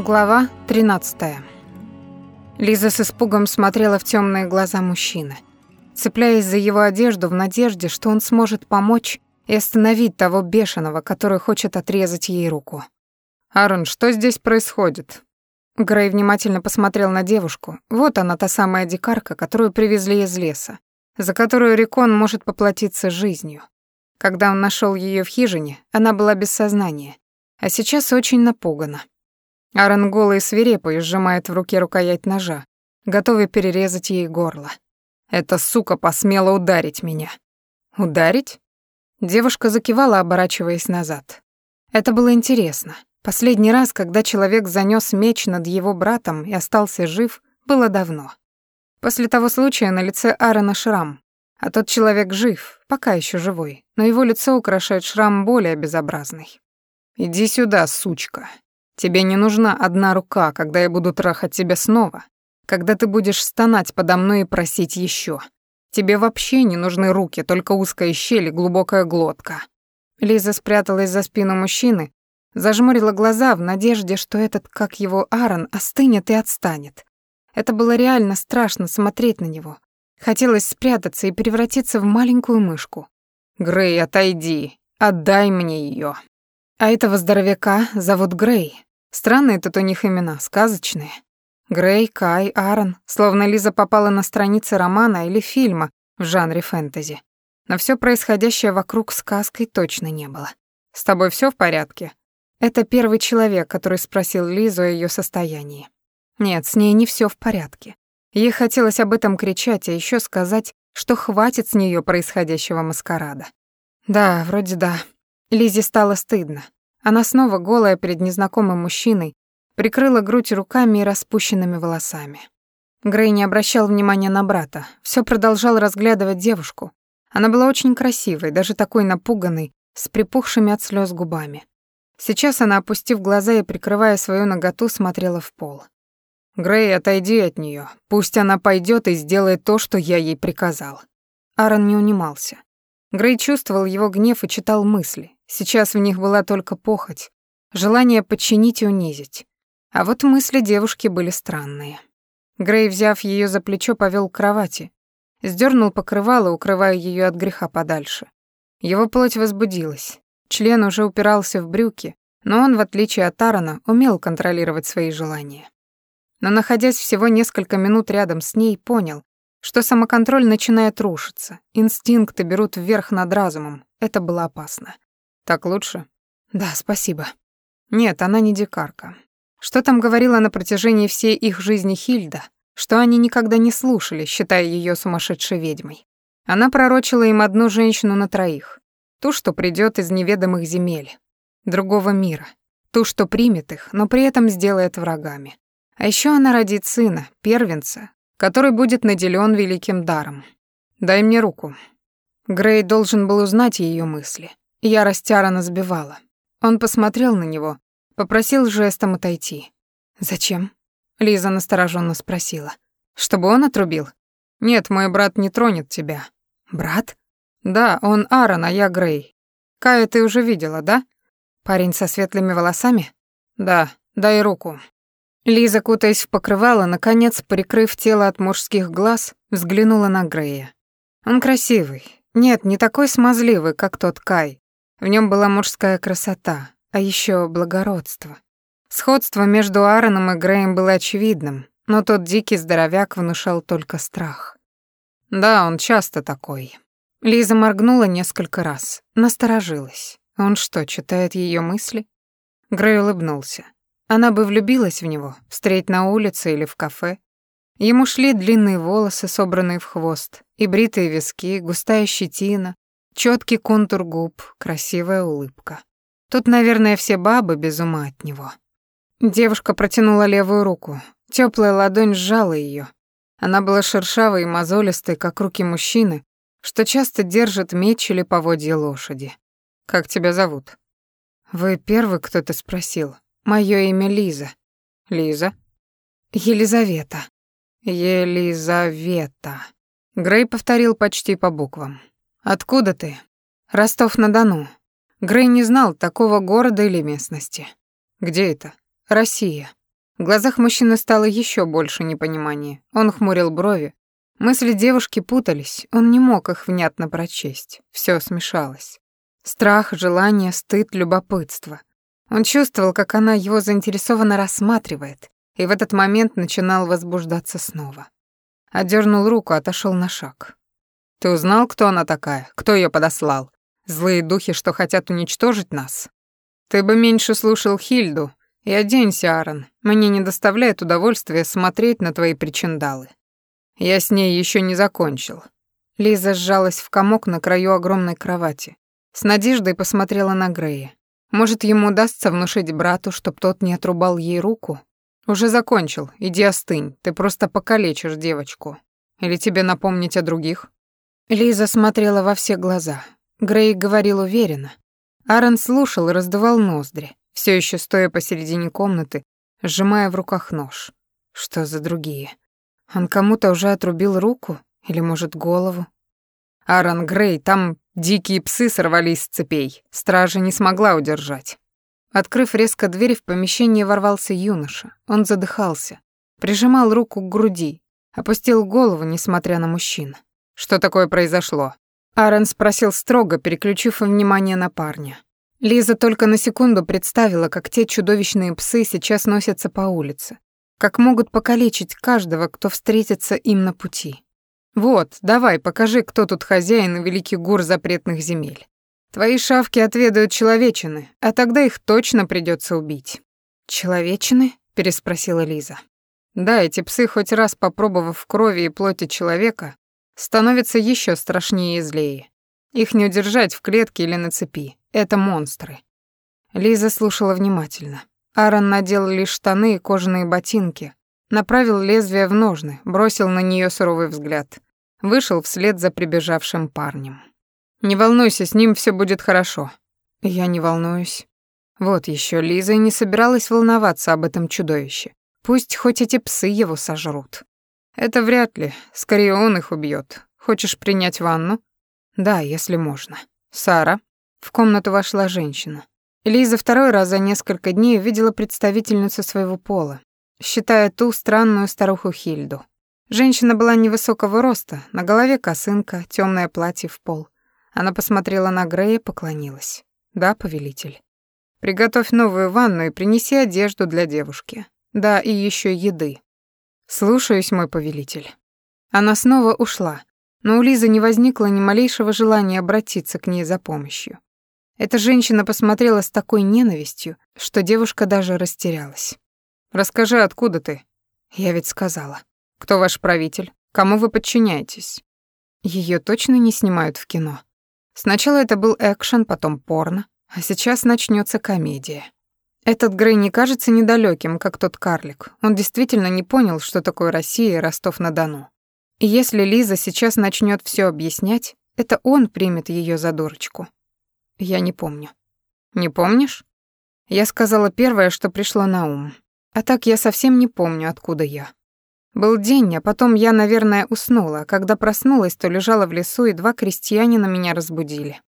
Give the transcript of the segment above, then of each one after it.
Глава 13. Лиза с испугом смотрела в темные глаза мужчины, цепляясь за его одежду в надежде, что он сможет помочь и остановить того бешеного, который хочет отрезать ей руку. «Аарон, что здесь происходит?» Грей внимательно посмотрел на девушку. Вот она, та самая дикарка, которую привезли из леса, за которую Рикон может поплатиться жизнью. Когда он нашел ее в хижине, она была без сознания, а сейчас очень напугана. Аарон голый и свирепый сжимает в руке рукоять ножа, готовый перерезать ей горло. Эта сука посмела ударить меня. Ударить? Девушка закивала, оборачиваясь назад. Это было интересно. Последний раз, когда человек занёс меч над его братом и остался жив, было давно. После того случая на лице Аарона шрам, а тот человек жив, пока ещё живой, но его лицо украшает шрам более безобразный. «Иди сюда, сучка», Тебе не нужна одна рука, когда я буду трахать тебя снова, когда ты будешь стонать подо мной и просить еще. Тебе вообще не нужны руки, только узкая щель и глубокая глотка». Лиза спряталась за спину мужчины, зажмурила глаза в надежде, что этот, как его Аарон, остынет и отстанет. Это было реально страшно смотреть на него. Хотелось спрятаться и превратиться в маленькую мышку. «Грей, отойди, отдай мне ее. А этого здоровяка зовут Грей. Странные тут у них имена, сказочные. Грей, Кай, Аарон, словно Лиза попала на страницы романа или фильма в жанре фэнтези. Но все происходящее вокруг сказкой точно не было. «С тобой все в порядке?» Это первый человек, который спросил Лизу о ее состоянии. Нет, с ней не все в порядке. Ей хотелось об этом кричать, а еще сказать, что хватит с нее происходящего маскарада. Да, вроде да. Лизе стало стыдно. Она снова голая перед незнакомым мужчиной, прикрыла грудь руками и распущенными волосами. Грей не обращал внимания на брата, все продолжал разглядывать девушку. Она была очень красивой, даже такой напуганной, с припухшими от слез губами. Сейчас она, опустив глаза и прикрывая свою наготу, смотрела в пол. «Грей, отойди от нее. Пусть она пойдет и сделает то, что я ей приказал». Аарон не унимался. Грей чувствовал его гнев и читал мысли. Сейчас в них была только похоть, желание подчинить и унизить. А вот мысли девушки были странные. Грей, взяв ее за плечо, повел к кровати, сдернул покрывало, укрывая ее от греха подальше. Его плоть возбудилась, член уже упирался в брюки, но он, в отличие от Тарана, умел контролировать свои желания. Но, находясь всего несколько минут рядом с ней, понял, что самоконтроль начинает рушиться, инстинкты берут вверх над разумом. Это было опасно. Так лучше? Да, спасибо. Нет, она не дикарка. Что там говорила на протяжении всей их жизни Хильда, что они никогда не слушали, считая ее сумасшедшей ведьмой. Она пророчила им одну женщину на троих, ту, что придет из неведомых земель, другого мира, ту, что примет их, но при этом сделает врагами. А еще она родит сына, первенца, который будет наделен великим даром. Дай мне руку. Грей должен был узнать ее мысли. Ярость Аарона сбивала. Он посмотрел на него, попросил жестом отойти. «Зачем?» — Лиза настороженно спросила. «Чтобы он отрубил?» «Нет, мой брат не тронет тебя». «Брат?» «Да, он Аарон, а я Грей. Кая ты уже видела, да?» «Парень со светлыми волосами?» «Да, дай руку». Лиза, кутаясь в покрывало, наконец, прикрыв тело от мужских глаз, взглянула на Грея. Он красивый. Нет, не такой смазливый, как тот Кай, в нем была мужская красота, а еще благородство. Сходство между Аароном и Греем было очевидным, но тот дикий здоровяк внушал только страх. Да, он часто такой. Лиза моргнула несколько раз, насторожилась. Он что, читает ее мысли? Грей улыбнулся. Она бы влюбилась в него, встретить на улице или в кафе. Ему шли длинные волосы, собранные в хвост, и бритые виски, густая щетина, Четкий контур губ, красивая улыбка. Тут, наверное, все бабы без ума от него. Девушка протянула левую руку. Теплая ладонь сжала ее. Она была шершавой и мозолистой, как руки мужчины, что часто держит меч или поводья лошади. «Как тебя зовут?» «Вы первый кто-то спросил. Мое имя Лиза». «Лиза?» «Елизавета». «Елизавета». Грей повторил почти по буквам. «Откуда ты?» «Ростов-на-Дону». Грей не знал такого города или местности. «Где это?» «Россия». В глазах мужчины стало еще больше непонимания. Он хмурил брови. Мысли девушки путались, он не мог их внятно прочесть. Все смешалось. Страх, желание, стыд, любопытство. Он чувствовал, как она его заинтересованно рассматривает, и в этот момент начинал возбуждаться снова. Отдернул руку, отошел на шаг. «Ты узнал, кто она такая? Кто ее подослал? Злые духи, что хотят уничтожить нас?» «Ты бы меньше слушал Хильду и оденься, Аарон. Мне не доставляет удовольствия смотреть на твои причиндалы. Я с ней еще не закончил». Лиза сжалась в комок на краю огромной кровати. С надеждой посмотрела на Грея. Может, ему удастся внушить брату, чтоб тот не отрубал ей руку? «Уже закончил. Иди остынь. Ты просто покалечишь девочку. Или тебе напомнить о других?» Лиза смотрела во все глаза. Грей говорил уверенно. Аарон слушал и раздувал ноздри, все еще стоя посередине комнаты, сжимая в руках нож. Что за другие? Он кому-то уже отрубил руку? Или, может, голову? Аарон Грей, там дикие псы сорвались с цепей. Стража не смогла удержать. Открыв резко дверь, в помещение ворвался юноша. Он задыхался, прижимал руку к груди, опустил голову, несмотря на мужчин. Что такое произошло? Аарон спросил строго, переключив внимание на парня. Лиза только на секунду представила, как те чудовищные псы сейчас носятся по улице, как могут покалечить каждого, кто встретится им на пути. Вот, давай, покажи, кто тут хозяин и великий гур запретных земель. Твои шавки отведают человечины, а тогда их точно придется убить. Человечины? переспросила Лиза. Да, эти псы, хоть раз попробовав крови и плоти человека, становятся еще страшнее и злее. Их не удержать в клетке или на цепи. Это монстры. Лиза слушала внимательно. Аарон надел лишь штаны и кожаные ботинки, направил лезвие в ножны, бросил на нее суровый взгляд, вышел вслед за прибежавшим парнем. Не волнуйся, с ним все будет хорошо. Я не волнуюсь. Вот еще Лиза и не собиралась волноваться об этом чудовище. Пусть хоть эти псы его сожрут. Это вряд ли, скорее он их убьет. Хочешь принять ванну? Да, если можно. Сара. В комнату вошла женщина. Лиза второй раз за несколько дней увидела представительницу своего пола, считая ту странную старуху Хильду. Женщина была невысокого роста, на голове косынка, темное платье в пол. Она посмотрела на Грея, поклонилась. «Да, повелитель. Приготовь новую ванну и принеси одежду для девушки. Да, и еще еды. Слушаюсь, мой повелитель». Она снова ушла, но у Лизы не возникло ни малейшего желания обратиться к ней за помощью. Эта женщина посмотрела с такой ненавистью, что девушка даже растерялась. «Расскажи, откуда ты?» Я ведь сказала. «Кто ваш правитель? Кому вы подчиняетесь?» Ее точно не снимают в кино. Сначала это был экшен, потом порно, а сейчас начнется комедия. Этот Грей не кажется недалеким, как тот карлик. Он действительно не понял, что такое Россия и Ростов-на-Дону. И если Лиза сейчас начнет все объяснять, это он примет ее за дурочку. Я не помню. Не помнишь? Я сказала первое, что пришло на ум. А так я совсем не помню, откуда я. Был день, а потом я, наверное, уснула. Когда проснулась, то лежала в лесу, и два крестьянина меня разбудили.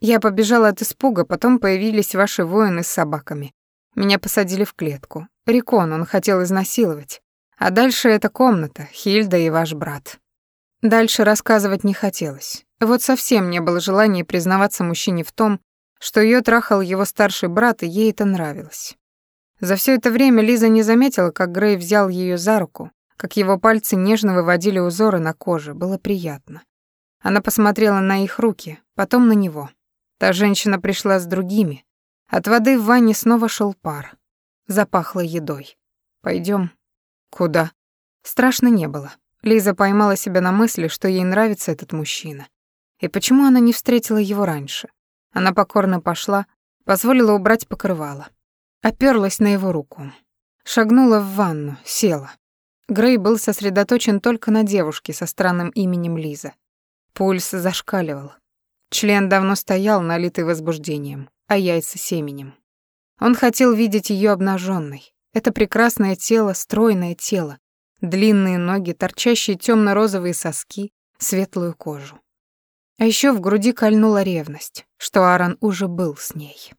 Я побежала от испуга, потом появились ваши воины с собаками. Меня посадили в клетку. Рикон он хотел изнасиловать. А дальше эта комната, Хильда и ваш брат. Дальше рассказывать не хотелось. Вот совсем не было желания признаваться мужчине в том, что ее трахал его старший брат, и ей это нравилось. За все это время Лиза не заметила, как Грей взял ее за руку, как его пальцы нежно выводили узоры на коже, было приятно. Она посмотрела на их руки, потом на него. Та женщина пришла с другими. От воды в ванне снова шел пар. Запахло едой. Пойдем. Куда? Страшно не было. Лиза поймала себя на мысли, что ей нравится этот мужчина. И почему она не встретила его раньше? Она покорно пошла, позволила убрать покрывало. Оперлась на его руку. Шагнула в ванну, села. Грей был сосредоточен только на девушке со странным именем Лиза. Пульс зашкаливал. Член давно стоял, налитый возбуждением, а яйца семенем. Он хотел видеть ее обнаженной. Это прекрасное тело, стройное тело, длинные ноги, торчащие темно розовые соски, светлую кожу. А еще в груди кольнула ревность, что Аарон уже был с ней.